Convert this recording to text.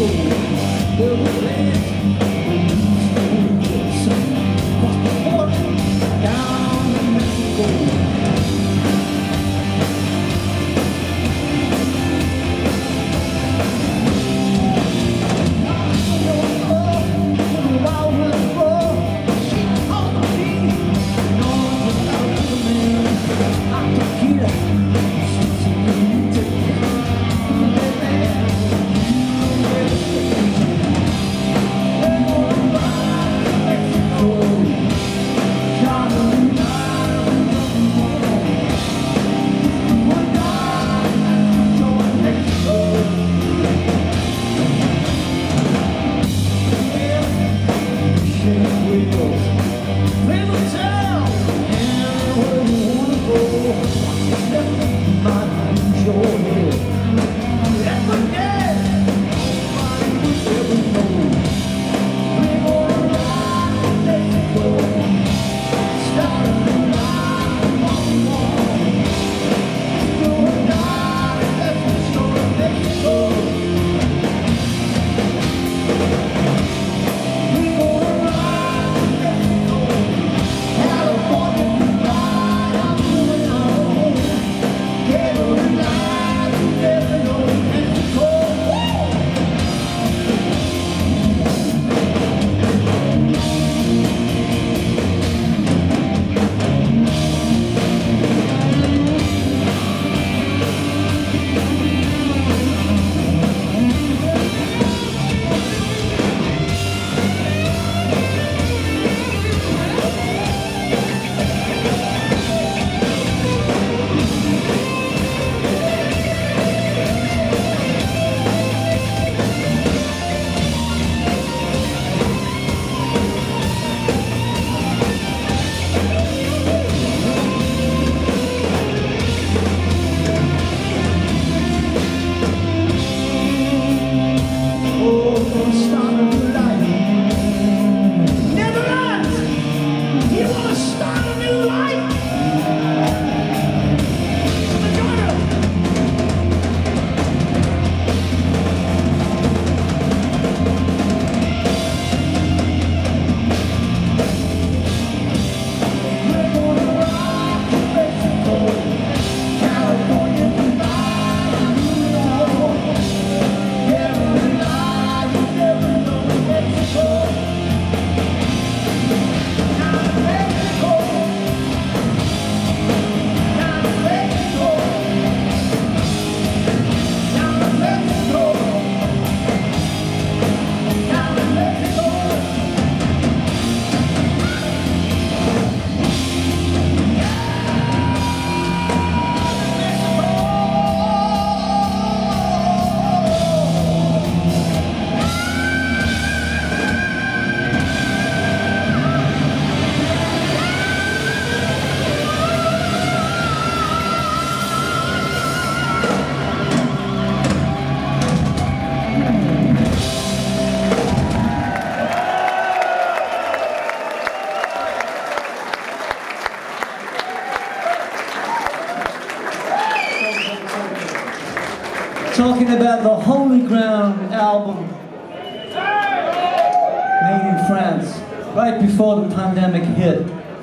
Thank you. Talking about the Holy Ground album made in France, right before the pandemic hit.